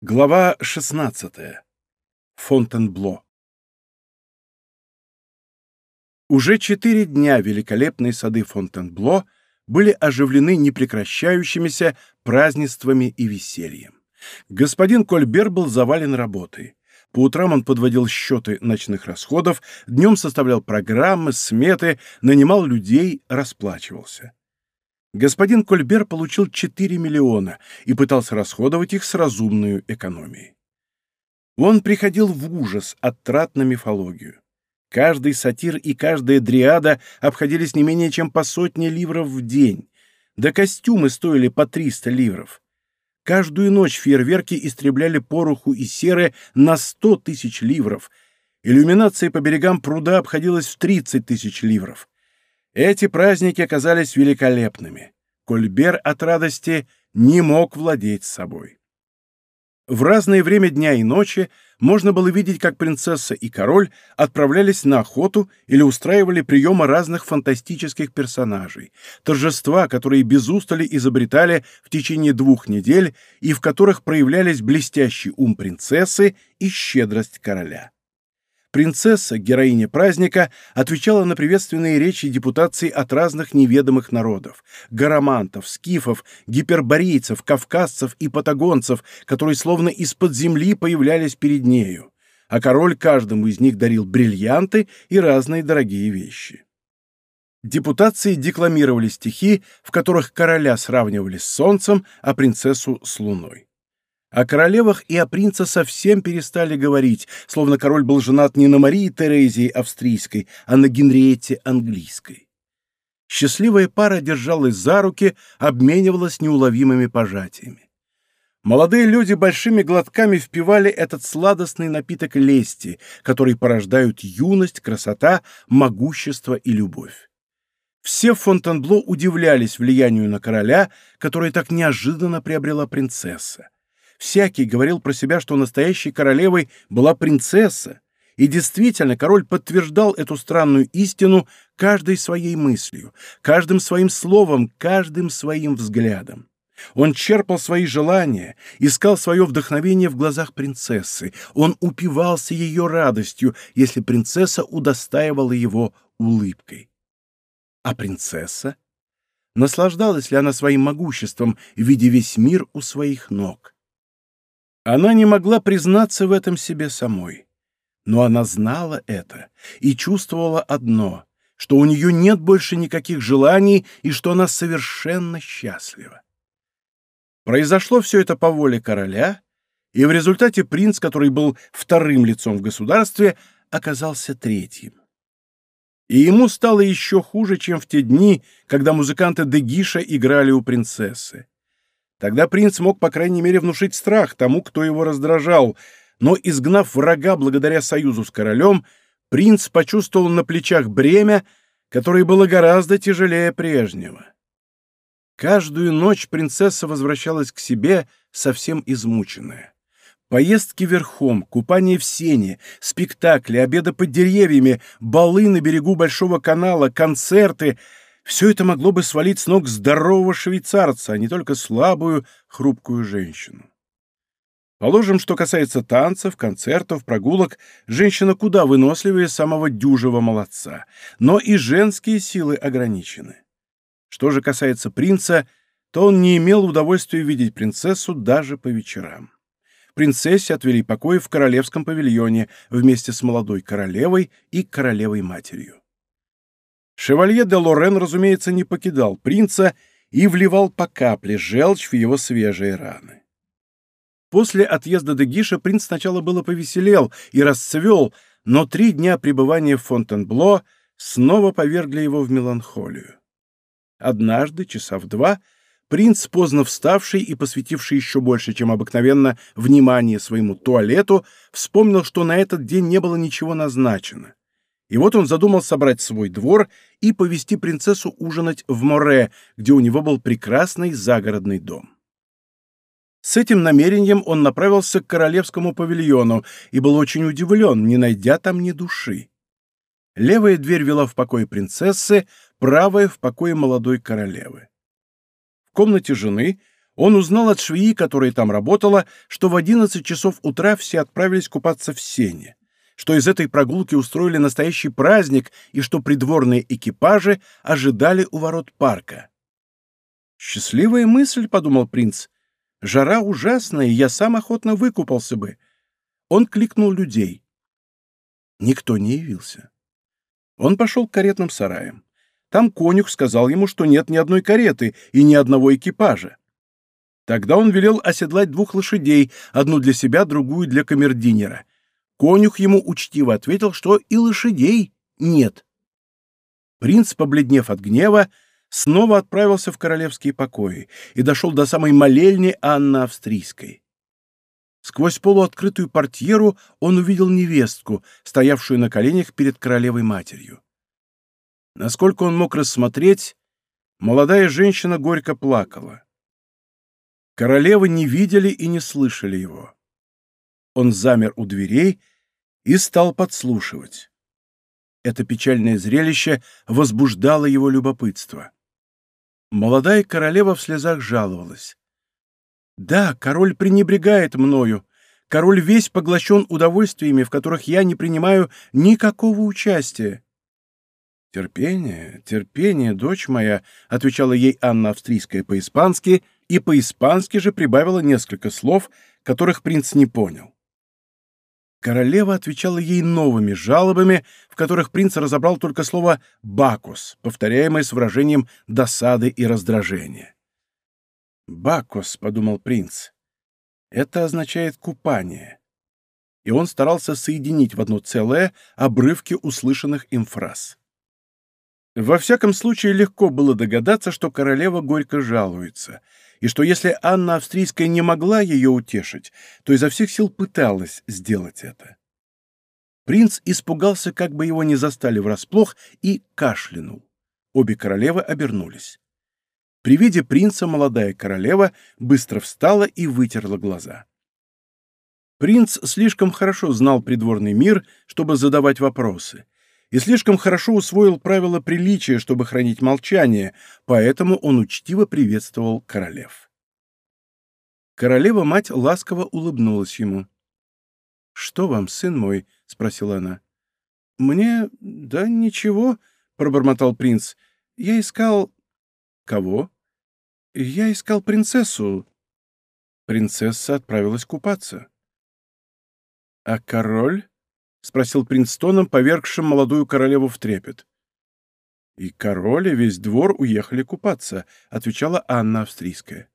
Глава 16. Фонтенбло. Уже четыре дня великолепные сады Фонтенбло были оживлены непрекращающимися празднествами и весельем. Господин Кольбер был завален работой. По утрам он подводил счеты ночных расходов, днем составлял программы, сметы, нанимал людей, расплачивался господин Кольбер получил 4 миллиона и пытался расходовать их с разумной экономией. Он приходил в ужас от трат на мифологию. Каждый сатир и каждая дриада обходились не менее чем по сотне ливров в день. Да костюмы стоили по 300 ливров. Каждую ночь фейерверки истребляли пороху и серы на 100 тысяч ливров. Иллюминация по берегам пруда обходилась в 30 тысяч ливров. Эти праздники оказались великолепными. Кольбер от радости не мог владеть собой. В разное время дня и ночи можно было видеть, как принцесса и король отправлялись на охоту или устраивали приемы разных фантастических персонажей, торжества, которые без устали изобретали в течение двух недель и в которых проявлялись блестящий ум принцессы и щедрость короля. Принцесса, героиня праздника, отвечала на приветственные речи депутаций от разных неведомых народов – гарамантов, скифов, гиперборейцев, кавказцев и патагонцев, которые словно из-под земли появлялись перед нею. А король каждому из них дарил бриллианты и разные дорогие вещи. Депутации декламировали стихи, в которых короля сравнивали с солнцем, а принцессу – с луной. О королевах и о принце совсем перестали говорить, словно король был женат не на Марии Терезии Австрийской, а на Генриетте Английской. Счастливая пара держалась за руки, обменивалась неуловимыми пожатиями. Молодые люди большими глотками впивали этот сладостный напиток лести, который порождают юность, красота, могущество и любовь. Все в Фонтенбло удивлялись влиянию на короля, которое так неожиданно приобрела принцесса. Всякий говорил про себя, что настоящей королевой была принцесса, и действительно, король подтверждал эту странную истину каждой своей мыслью, каждым своим словом, каждым своим взглядом. Он черпал свои желания, искал свое вдохновение в глазах принцессы. Он упивался ее радостью, если принцесса удостаивала его улыбкой. А принцесса? Наслаждалась ли она своим могуществом, видя весь мир у своих ног? Она не могла признаться в этом себе самой. Но она знала это и чувствовала одно, что у нее нет больше никаких желаний и что она совершенно счастлива. Произошло все это по воле короля, и в результате принц, который был вторым лицом в государстве, оказался третьим. И ему стало еще хуже, чем в те дни, когда музыканты Дегиша играли у принцессы. Тогда принц мог, по крайней мере, внушить страх тому, кто его раздражал, но, изгнав врага благодаря союзу с королем, принц почувствовал на плечах бремя, которое было гораздо тяжелее прежнего. Каждую ночь принцесса возвращалась к себе совсем измученная. Поездки верхом, купание в сене, спектакли, обеды под деревьями, балы на берегу Большого канала, концерты — все это могло бы свалить с ног здорового швейцарца, а не только слабую, хрупкую женщину. Положим, что касается танцев, концертов, прогулок, женщина куда выносливее самого дюжего молодца, но и женские силы ограничены. Что же касается принца, то он не имел удовольствия видеть принцессу даже по вечерам. Принцессе отвели покои в королевском павильоне вместе с молодой королевой и королевой-матерью. Шевалье де Лорен, разумеется, не покидал принца и вливал по капле желчь в его свежие раны. После отъезда де Гиша принц сначала было повеселел и расцвел, но три дня пребывания в Фонтенбло снова повергли его в меланхолию. Однажды, часа в два, принц, поздно вставший и посвятивший еще больше, чем обыкновенно, внимание своему туалету, вспомнил, что на этот день не было ничего назначено. И вот он задумал собрать свой двор и повести принцессу ужинать в Море, где у него был прекрасный загородный дом. С этим намерением он направился к королевскому павильону и был очень удивлен, не найдя там ни души. Левая дверь вела в покой принцессы, правая — в покое молодой королевы. В комнате жены Он узнал от швеи, которая там работала, что в 11 часов утра все отправились купаться в сене, что из этой прогулки устроили настоящий праздник и что придворные экипажи ожидали у ворот парка. «Счастливая мысль», — подумал принц. «Жара ужасная, я сам охотно выкупался бы». Он кликнул людей. Никто не явился. Он пошел к каретным сараям. Там конюх сказал ему, что нет ни одной кареты и ни одного экипажа. Тогда он велел оседлать двух лошадей, одну для себя, другую для камердинера. Конюх ему учтиво ответил, что и лошадей нет. Принц, побледнев от гнева, снова отправился в королевские покои и дошел до самой молельни Анны Австрийской. Сквозь полуоткрытую портьеру он увидел невестку, стоявшую на коленях перед королевой-матерью. Насколько он мог рассмотреть, молодая женщина горько плакала. Королевы не видели и не слышали его. Он замер у дверей и стал подслушивать. Это печальное зрелище возбуждало его любопытство. Молодая королева в слезах жаловалась. «Да, король пренебрегает мною. Король весь поглощен удовольствиями, в которых я не принимаю никакого участия. «Терпение, терпение, дочь моя», — отвечала ей Анна Австрийская по-испански, и по-испански же прибавила несколько слов, которых принц не понял. Королева отвечала ей новыми жалобами, в которых принц разобрал только слово «бакус», повторяемое с выражением досады и раздражения. «Бакус», — подумал принц, — «это означает купание». И он старался соединить в одно целое обрывки услышанных им фраз. Во всяком случае, легко было догадаться, что королева горько жалуется, и что если Анна Австрийская не могла ее утешить, то изо всех сил пыталась сделать это. Принц испугался, как бы его не застали врасплох, и кашлянул. Обе королевы обернулись. При виде принца молодая королева быстро встала и вытерла глаза. Принц слишком хорошо знал придворный мир, чтобы задавать вопросы, и слишком хорошо усвоил правила приличия, чтобы хранить молчание, поэтому он учтиво приветствовал королев. Королева-мать ласково улыбнулась ему. «Что вам, сын мой?» — спросила она. «Мне... да ничего», — пробормотал принц. «Я искал...» «Кого?» «Я искал принцессу». Принцесса отправилась купаться. «А король?» — спросил принц тоном, повергшим молодую королеву в трепет. «И король, и весь двор уехали купаться», — отвечала Анна Австрийская.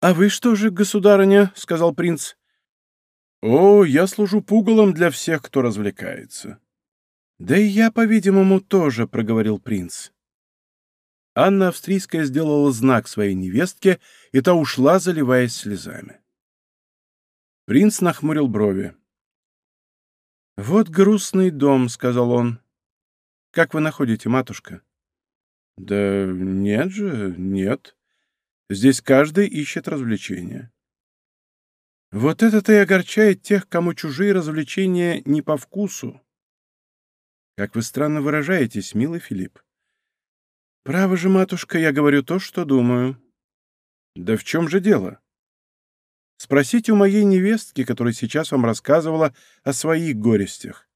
«А вы что же, государыня?» — сказал принц. «О, я служу пугалом для всех, кто развлекается». «Да и я, по-видимому, тоже», — проговорил принц. Анна Австрийская сделала знак своей невестке, и та ушла, заливаясь слезами. Принц нахмурил брови. «Вот грустный дом», — сказал он. «Как вы находите, матушка?» «Да нет же, нет. Здесь каждый ищет развлечения». «Вот это-то и огорчает тех, кому чужие развлечения не по вкусу». «Как вы странно выражаетесь, милый Филипп». «Право же, матушка, я говорю то, что думаю». «Да в чем же дело?» Спросите у моей невестки, которая сейчас вам рассказывала о своих горестях.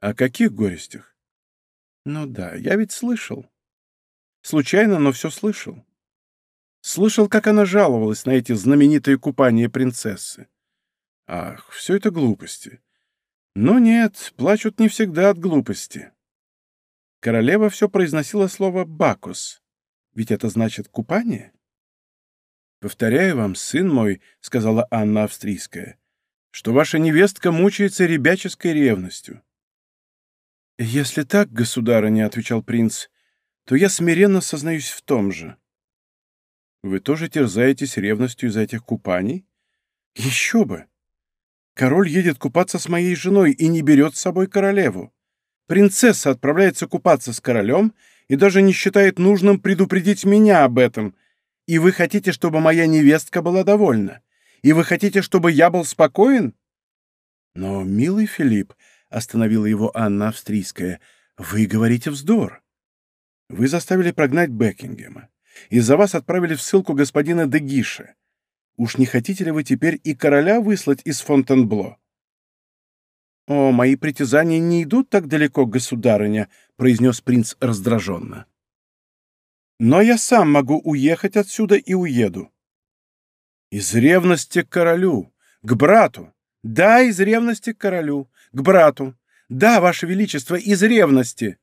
О каких горестях? Ну да, я ведь слышал. Случайно, но все слышал. Слышал, как она жаловалась на эти знаменитые купания принцессы. Ах, все это глупости. Но нет, плачут не всегда от глупости. Королева все произносила слово «бакус». Ведь это значит «купание». «Повторяю вам, сын мой», — сказала Анна Австрийская, «что ваша невестка мучается ребяческой ревностью». «Если так, государыня», — отвечал принц, — «то я смиренно сознаюсь в том же». «Вы тоже терзаетесь ревностью из-за этих купаний?» «Еще бы! Король едет купаться с моей женой и не берет с собой королеву. Принцесса отправляется купаться с королем и даже не считает нужным предупредить меня об этом, и вы хотите, чтобы моя невестка была довольна? И вы хотите, чтобы я был спокоен? Но, милый Филипп, — остановила его Анна Австрийская, — вы говорите вздор. Вы заставили прогнать Бекингема. Из-за вас отправили в ссылку господина Дегиша. Уж не хотите ли вы теперь и короля выслать из Фонтенбло?» «О, мои притязания не идут так далеко, государыня», — произнес принц раздраженно. «Но я сам могу уехать отсюда и уеду». «Из ревности к королю, к брату. Да, из ревности к королю, к брату. Да, ваше величество, из ревности».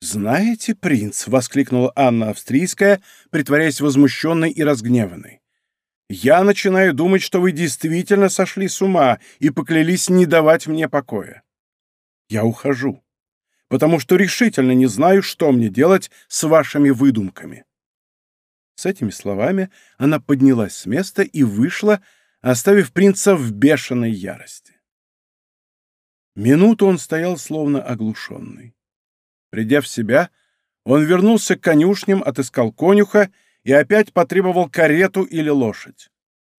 «Знаете, принц», — воскликнула Анна Австрийская, притворяясь возмущенной и разгневанной, «я начинаю думать, что вы действительно сошли с ума и поклялись не давать мне покоя. Я ухожу, потому что решительно не знаю, что мне делать с вашими выдумками». С этими словами она поднялась с места и вышла, оставив принца в бешеной ярости. Минуту он стоял словно оглушенный. Придя в себя, он вернулся к конюшням, отыскал конюха и опять потребовал карету или лошадь.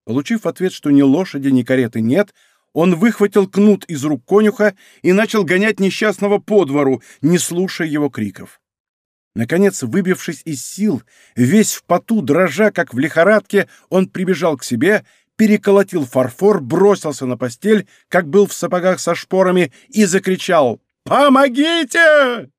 Получив ответ, что ни лошади, ни кареты нет, он выхватил кнут из рук конюха и начал гонять несчастного по двору, не слушая его криков. Наконец, выбившись из сил, весь в поту, дрожа, как в лихорадке, он прибежал к себе, переколотил фарфор, бросился на постель, как был в сапогах со шпорами, и закричал «Помогите!»